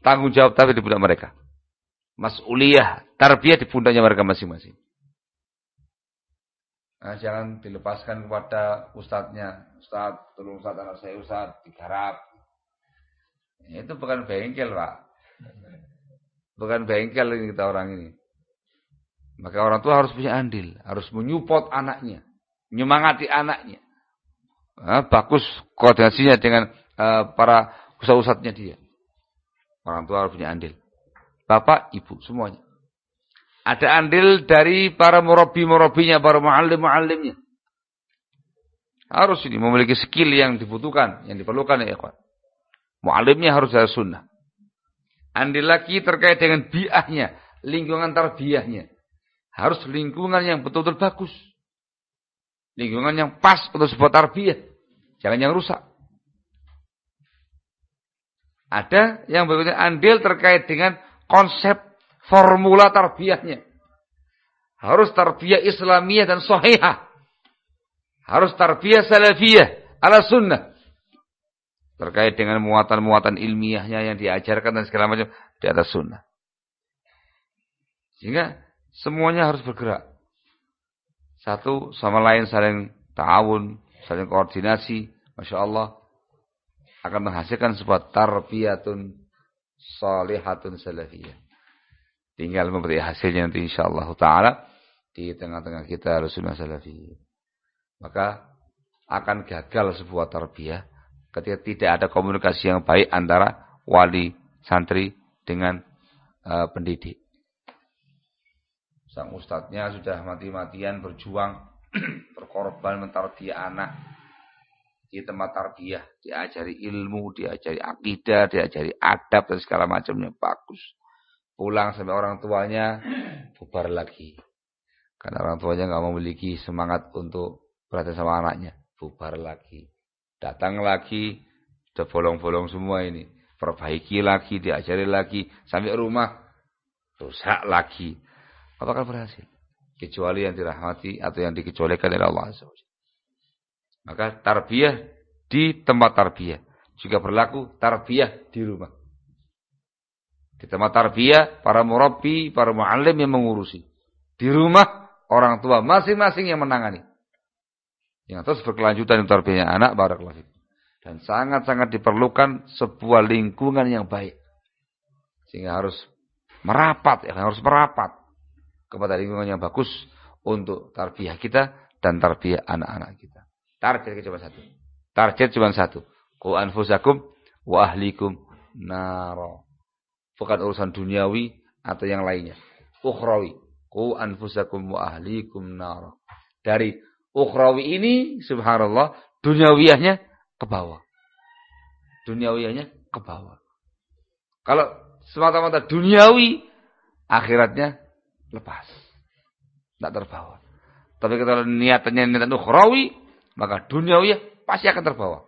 Tanggung jawab tapi di mereka. Mas'uliyah, tarbiyah di pundaknya mereka masing-masing. Nah, jangan dilepaskan kepada ustadznya. Ustadz, tolong ustadz anak saya ustadz, digarap. Itu bukan bengkel, Pak. Bukan bengkel ini kita orang ini. Maka orang tua harus punya andil. Harus menyupport anaknya menyemangati anaknya. Nah, bagus koordinasinya dengan uh, para usah-usahnya dia. Orang tua harus punya andil. Bapak, ibu, semuanya. Ada andil dari para murabi-murabinya, para muallim-muallimnya. Harus ini memiliki skill yang dibutuhkan, yang diperlukan ya ikhwan. Muallimnya harus dari sunnah. Andil lagi terkait dengan biahnya, lingkungan tarbiyahnya. Harus lingkungan yang betul-betul bagus. Lingkungan yang pas untuk sebuah tarbiyah. Jangan yang rusak. Ada yang berikutnya andil terkait dengan konsep formula tarbiyahnya. Harus tarbiyah Islamiyah dan sahihah. Harus tarbiyah salafiyah ala sunnah. Terkait dengan muatan-muatan ilmiahnya yang diajarkan dan segala macam di atas sunnah. Sehingga semuanya harus bergerak. Satu sama lain saling ta'awun, saling koordinasi. Masya Allah. Akan menghasilkan sebuah tarbiyatun salihatun salafiyah. Tinggal memberi hasilnya nanti insyaAllah ta'ala. Di tengah-tengah kita Rasulullah salafiyah. Maka akan gagal sebuah tarbiyah ketika tidak ada komunikasi yang baik antara wali, santri dengan uh, pendidik sang ustadznya sudah mati-matian berjuang [CLEARS THROAT] berkorban mentarbiyah anak di tempat tarbiyah diajari ilmu diajari akidah diajari adab dan segala macamnya. Bagus. Pulang sampai orang tuanya bubar lagi. Karena orang tuanya nggak memiliki semangat untuk perhatian sama anaknya bubar lagi. Datang lagi udah bolong-bolong semua ini. Perbaiki lagi diajari lagi sampai rumah rusak lagi. Apakah berhasil. Kecuali yang dirahmati atau yang dikecualikan oleh Allah Azza Maka tarbiyah di tempat tarbiyah. Juga berlaku tarbiyah di rumah. Di tempat tarbiyah, para murabi, para muallim yang mengurusi. Di rumah, orang tua masing-masing yang menangani. Yang terus berkelanjutan di tarbiyahnya anak, barakallahu Dan sangat-sangat diperlukan sebuah lingkungan yang baik. Sehingga harus merapat, ya, harus merapat kepada lingkungan yang bagus untuk tarbiyah kita dan tarbiyah anak-anak kita. Target cuma satu. Target cuma satu. Ku anfusakum wa ahlikum naro. Bukan urusan duniawi atau yang lainnya. Ukhrawi. Ku anfusakum wa ahlikum naro. Dari ukhrawi ini subhanallah duniawiyahnya ke bawah. Duniawiyahnya ke bawah. Kalau semata-mata duniawi, akhiratnya lepas. Tidak terbawa. Tapi kalau niatannya niatan ukhrawi, maka duniawi pasti akan terbawa.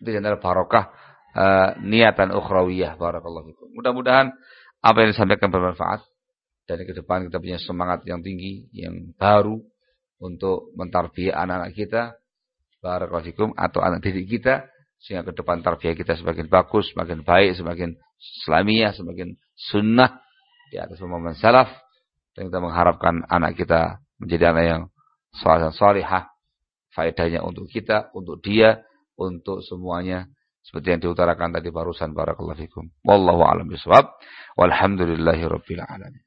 Itu adalah barokah uh, niatan ukhrawiyah. Barakallahu fikum. Mudah-mudahan apa yang disampaikan bermanfaat. Dan ke depan kita punya semangat yang tinggi, yang baru. untuk mentarbiyah anak-anak kita, barakallahu atau anak didik kita sehingga ke depan tarbiyah kita semakin bagus, semakin baik, semakin Islamiyah, semakin sunnah di atas pemahaman salaf dan kita mengharapkan anak kita menjadi anak yang saleh salihah faedahnya untuk kita, untuk dia, untuk semuanya seperti yang diutarakan tadi barusan barakallahu fikum. Wallahu a'lam bishawab. Walhamdulillahirabbil alamin.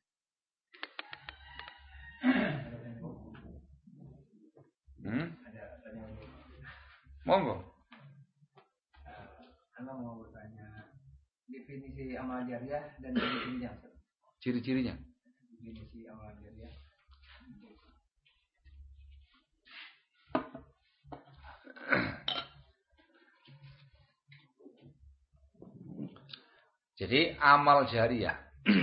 Hmm? Monggo. Anda mau bertanya definisi amal jariah dan definisinya. Ciri-cirinya. Definisi amal jariah. Jadi amal jariah. [CLEARS THROAT]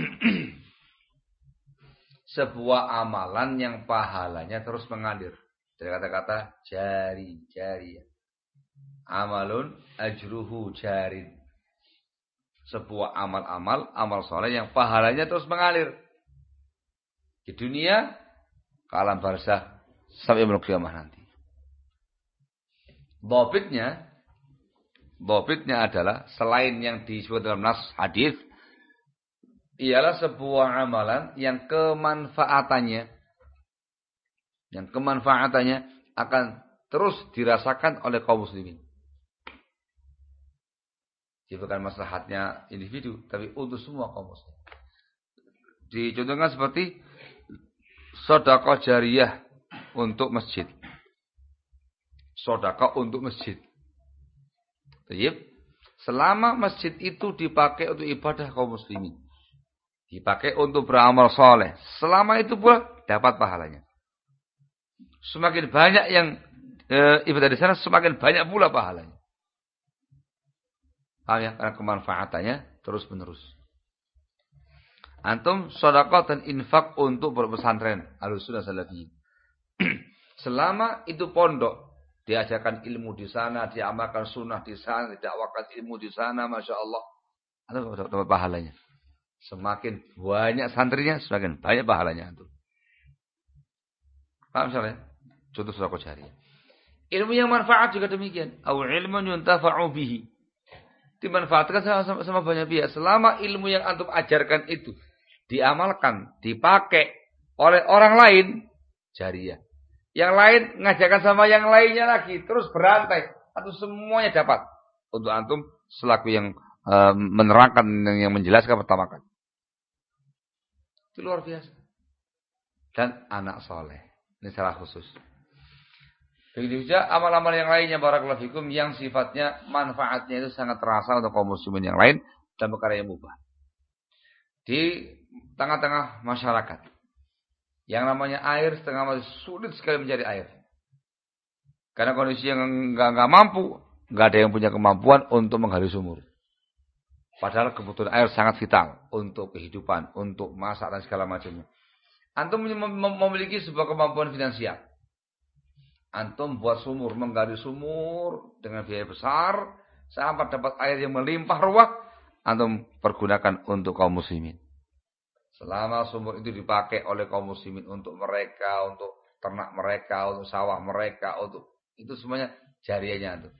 Sebuah amalan yang pahalanya terus mengalir. Dari kata-kata jari, jariah. Amalun ajruhu jarin. Sebuah amal-amal, amal soleh yang pahalanya terus mengalir. Di dunia, ke alam barzah sampai kiamah nanti. Dobitnya, dobitnya adalah selain yang disebut dalam nas hadis, ialah sebuah amalan yang kemanfaatannya, yang kemanfaatannya akan terus dirasakan oleh kaum muslimin. Jadi bukan maslahatnya individu, tapi untuk semua kaum muslim. Dicontohkan seperti sodako jariah untuk masjid. Sodako untuk masjid. Jadi, selama masjid itu dipakai untuk ibadah kaum muslimin. Dipakai untuk beramal soleh. Selama itu pula dapat pahalanya. Semakin banyak yang e, ibadah di sana, semakin banyak pula pahalanya. Paham ya? Karena kemanfaatannya terus menerus. Antum sodakoh dan infak untuk berpesantren. Alusunan salafi. [CLEARS THROAT] Selama itu pondok. Diajarkan ilmu di sana. Diamalkan sunnah di sana. Didakwakan ilmu di sana. Masya Allah. Itu dapat pahalanya. Semakin banyak santrinya. Semakin banyak pahalanya. Antum. Paham misalnya? Contoh sodakoh jariah. Ilmu yang manfaat juga demikian. Aw ilmu yuntafa'u bihi dimanfaatkan sama, sama banyak pihak. Selama ilmu yang antum ajarkan itu diamalkan, dipakai oleh orang lain, jariah. Yang lain ngajarkan sama yang lainnya lagi, terus berantai. Antum semuanya dapat. Untuk antum selaku yang uh, menerangkan, yang menjelaskan pertama kali. Itu luar biasa. Dan anak soleh. Ini salah khusus. Begitu juga amal-amal yang lainnya barakallahu yang sifatnya manfaatnya itu sangat terasa untuk kaum muslimin yang lain dan perkara yang mubah. Di tengah-tengah masyarakat yang namanya air setengah mati sulit sekali mencari air. Karena kondisi yang enggak enggak mampu, enggak ada yang punya kemampuan untuk menggali sumur. Padahal kebutuhan air sangat vital untuk kehidupan, untuk masak dan segala macamnya. Antum memiliki sebuah kemampuan finansial Antum buat sumur, menggali sumur dengan biaya besar, sampai dapat air yang melimpah ruah, antum pergunakan untuk kaum muslimin. Selama sumur itu dipakai oleh kaum muslimin untuk mereka, untuk ternak mereka, untuk sawah mereka, untuk itu semuanya jariahnya antum.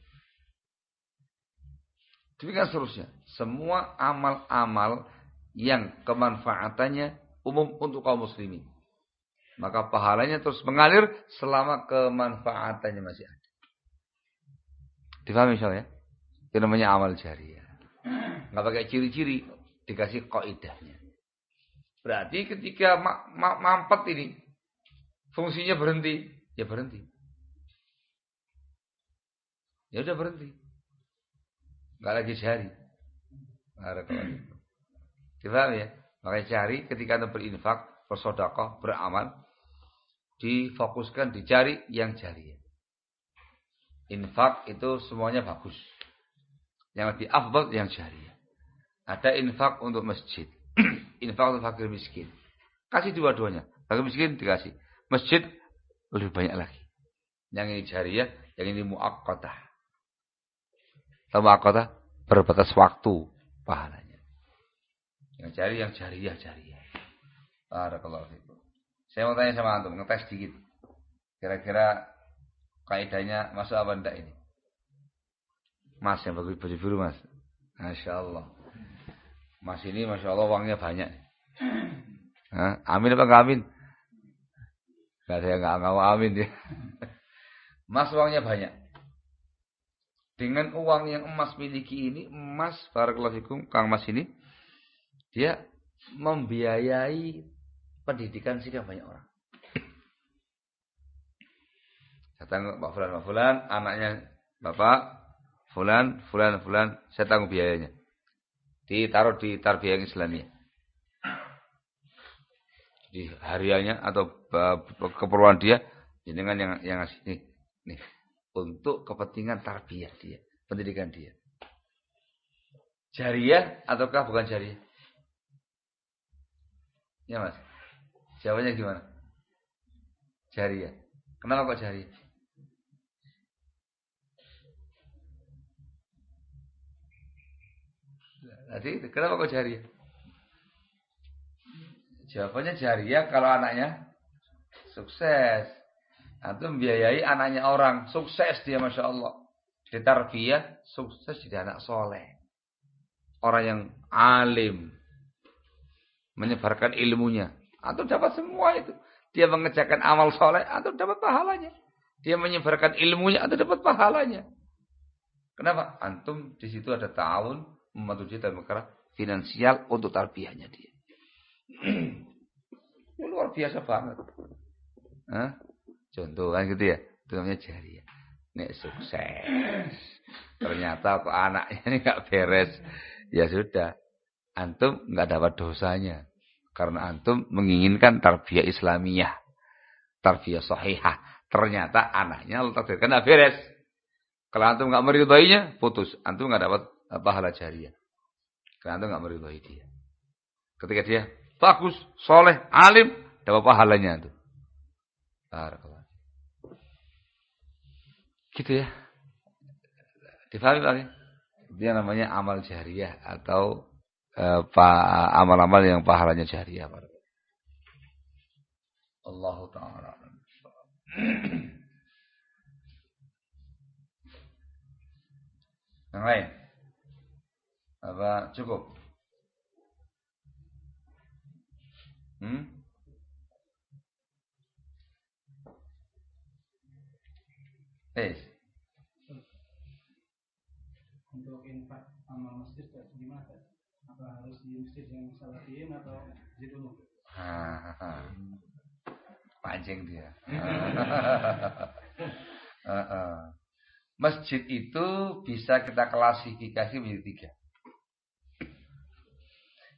Demikian seterusnya. Semua amal-amal yang kemanfaatannya umum untuk kaum muslimin. Maka pahalanya terus mengalir selama kemanfaatannya masih ada. Difahami misalnya? Itu namanya amal jariah. Nggak pakai ciri-ciri, dikasih kaidahnya. Berarti ketika ma ma mampet ini, fungsinya berhenti, ya berhenti. Ya udah berhenti. Nggak lagi jari. Difahami ya? Makanya cari ketika anda berinfak, bersodakoh, beramal, difokuskan dicari yang jariah. Infak itu semuanya bagus. Yang lebih afdal yang jariah. Ada infak untuk masjid. [CLEARS THROAT] infak untuk fakir miskin. Kasih dua-duanya. Fakir miskin dikasih. Masjid lebih banyak lagi. Yang ini jariah, yang ini muakkotah. Tahu muakkotah? Berbatas waktu pahalanya. Yang jari yang jariah jariah. Barakallahu fikum. Saya mau tanya sama antum, ngetes sedikit. Kira-kira kaidahnya masuk apa enggak ini? Mas yang bagus baju biru mas. Masya Allah. Mas ini Masya Allah uangnya banyak. Hah? Amin apa enggak amin? Gak ada yang enggak mau amin dia. Mas uangnya banyak. Dengan uang yang emas miliki ini, emas, barakallahu Kang Mas ini, dia membiayai pendidikan sekian banyak orang. Saya tanggung Pak Fulan, Pak Fulan, anaknya Bapak, Fulan, Fulan, Fulan, saya tanggung biayanya. Ditaruh di tarbiyah Islamiyah. Di hariannya atau keperluan dia, dengan yang yang ngasih nih, nih untuk kepentingan tarbiyah dia, pendidikan dia. Jariah ataukah bukan jariah? Ya mas, jawabannya gimana? Jariah. Kenapa kok jariah? Tadi kenapa kok jariah? Jawabannya jariah kalau anaknya sukses. Antum membiayai anaknya orang, sukses dia Masya Allah. Ditarbiyah, sukses jadi anak soleh. Orang yang alim. Menyebarkan ilmunya. Antum dapat semua itu. Dia mengerjakan amal soleh, antum dapat pahalanya. Dia menyebarkan ilmunya, antum dapat pahalanya. Kenapa? Antum di situ ada tahun membantu dia dalam perkara finansial untuk tarbiyahnya dia. [CLEARS THROAT] luar biasa banget. Hah? Contoh kan gitu ya. Itu namanya jariah. Nek sukses. Ternyata kok anaknya ini gak beres. Ya sudah. Antum nggak dapat dosanya. Karena antum menginginkan tarbiyah Islamiyah. Tarbiyah sahihah. Ternyata anaknya letak kena beres. Kalau antum nggak meridainya, putus. Antum nggak dapat pahala jariah. Karena antum nggak meridai dia. Ketika dia bagus, soleh, alim, dapat pahalanya itu. Barakallah. Gitu ya. Difahami Pak? Dia namanya amal jariah atau eh, amal-amal yang pahalanya jariah. Allah Ta'ala. Yang lain? Apa cukup? Hmm? Eh. Untuk infak amal masjid gimana? Apa harus di masjid yang salafiyin atau di umum? Pancing dia. [LAUGHS] Masjid itu bisa kita klasifikasi menjadi tiga.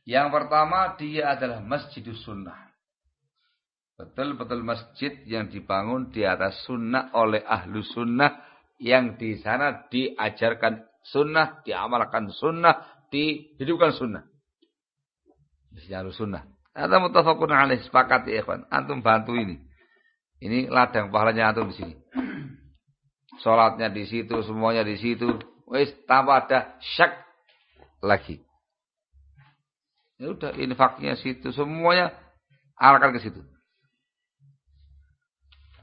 Yang pertama dia adalah masjidus sunnah. Betul-betul masjid yang dibangun di atas sunnah oleh ahlu sunnah. Yang di sana diajarkan sunnah, diamalkan sunnah, dihidupkan sunnah. Masjid ahlu sunnah. Ada mutafakun alaih, sepakat ya ikhwan. Antum bantu ini. Ini ladang pahalanya antum di sini. Sholatnya di situ, semuanya di situ. Wis tanpa ada syak lagi. Ya udah infaknya situ semuanya arahkan ke situ.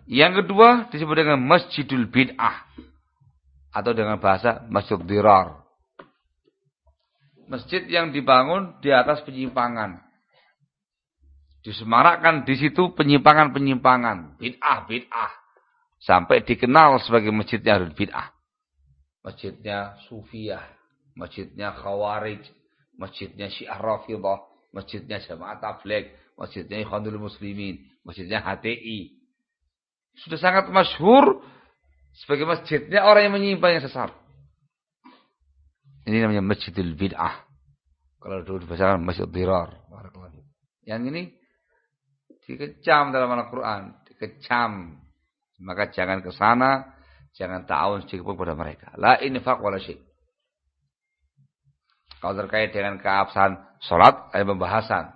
Yang kedua disebut dengan Masjidul Bid'ah atau dengan bahasa Masjid Dirar. Masjid yang dibangun di atas penyimpangan. Disemarakkan di situ penyimpangan-penyimpangan, bid'ah, bid'ah. Sampai dikenal sebagai masjidnya Bid'ah. Masjidnya Sufiyah, masjidnya Khawarij, masjidnya Syiah Rafidah, masjidnya Jamaah Tabligh, masjidnya Ikhwanul Muslimin, masjidnya HTI. Sudah sangat masyhur sebagai masjidnya orang yang menyimpang yang sesat. Ini namanya Masjidil Bid'ah. Kalau dulu dibacakan Masjid Dirar. Yang ini dikecam dalam Al-Quran. Dikecam. Maka jangan ke sana. Jangan ta'awun sedikit pun pada mereka. La infaq wala syik. Kalau terkait dengan keabsahan sholat, ada pembahasan.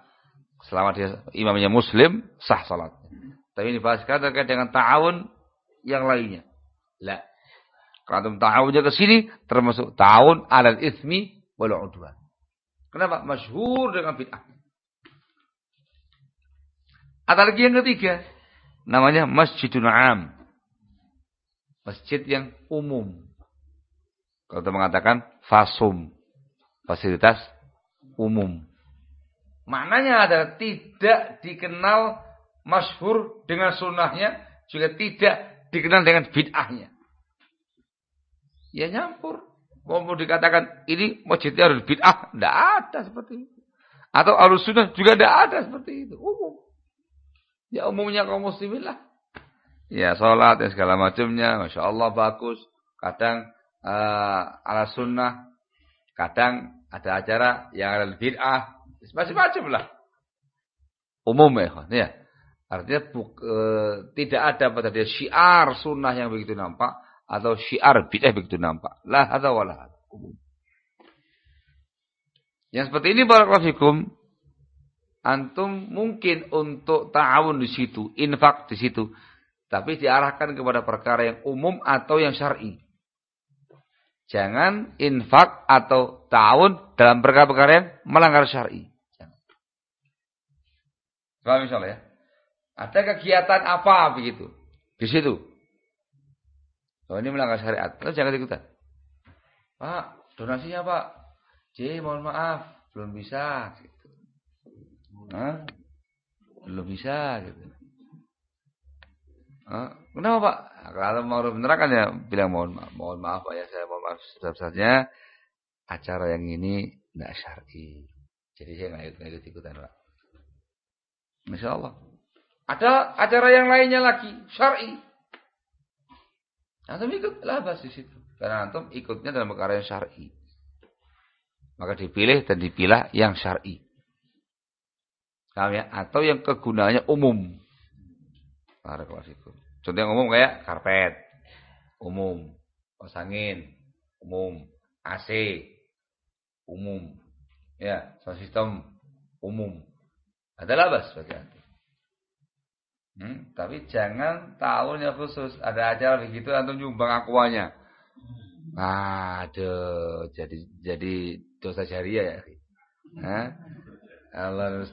Selama dia imamnya muslim, sah sholat. Tapi ini bahas terkait dengan ta'awun yang lainnya. La. Kalau ta'awunnya ke sini, termasuk ta'awun alal ismi wal udwan. Kenapa? Masyhur dengan bid'ah. Ada lagi yang ketiga. namanya masjidun am. Masjid yang umum. Kalau kita mengatakan fasum, fasilitas umum. Maknanya adalah tidak dikenal masyhur dengan sunnahnya, juga tidak dikenal dengan bid'ahnya. Ya nyampur. Mau dikatakan ini masjidnya harus bid'ah, tidak ada seperti itu. Atau harus sunnah juga tidak ada seperti itu. Umum. Ya umumnya kaum muslimin lah. Ya sholat dan segala macamnya, masya Allah bagus. Kadang uh, ala sunnah, kadang ada acara yang ada bid'ah, macam-macam lah. Umum ya, ya. Artinya buk, e, tidak ada pada dia syiar sunnah yang begitu nampak atau syiar bid'ah begitu nampak. Lah ada wala umum. Yang seperti ini barakallahu fikum antum mungkin untuk ta'awun di situ, infak di situ, tapi diarahkan kepada perkara yang umum atau yang syar'i. Jangan infak atau ta'awun dalam perkara-perkara yang melanggar syar'i. Paham misalnya ya? Ada kegiatan apa begitu di situ? Oh ini melanggar syariat. Lalu jangan ikutan. Pak, donasinya Pak. C, mohon maaf, belum bisa. Gitu. Hah? Belum bisa gitu. Hah? Kenapa Pak? Kalau mau beneran ya bilang mohon maaf, mohon maaf Pak ya saya mohon maaf sebab-sebabnya acara yang ini tidak syar'i. Jadi saya nggak ikut, ikut ikutan Pak. Masya Allah. Ada acara yang lainnya lagi, syar'i. Antum ikut labas di situ. Karena antum ikutnya dalam perkara yang syar'i. Maka dipilih dan dipilah yang syar'i. Paham ya? Atau yang kegunaannya umum. Barakallahu Contoh yang umum kayak karpet. Umum. Pasangin. Umum. AC. Umum. Ya, sound system umum. Ada labas bagi antum. Hmm, tapi jangan tahunnya khusus. Ada acara begitu antum nyumbang akuanya. Aduh, jadi jadi dosa jariah ya. Hah? Allah.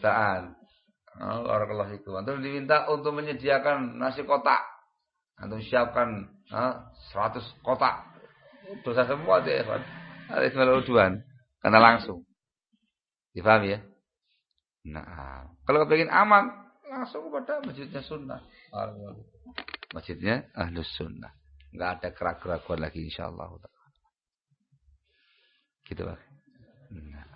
Oh, Allah itu. Antum diminta untuk menyediakan nasi kotak. Antum siapkan ha, 100 kotak. Dosa semua deh, Pak. Ada tujuan. Karena langsung. Difahami ya? Nah, kalau kepingin aman, langsung kepada masjidnya sunnah. Masjidnya ahlus sunnah. Enggak ada keraguan lagi insyaallah. Gitu Pak. Nah.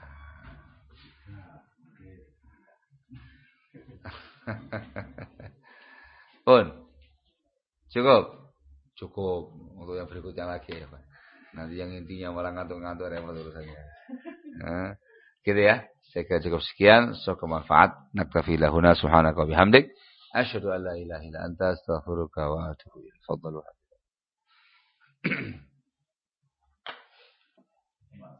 [LAUGHS] Pun. Cukup. Cukup untuk yang berikutnya lagi ya Pak. Nanti yang intinya malah ngantuk-ngantuk repot urusannya. Nah, gitu ya. Saya kira cukup sekian. Semoga manfaat. Naktafi lahuna subhanaka bihamdik. Asyhadu an la ilaha illa anta astaghfiruka wa atubu ilaik.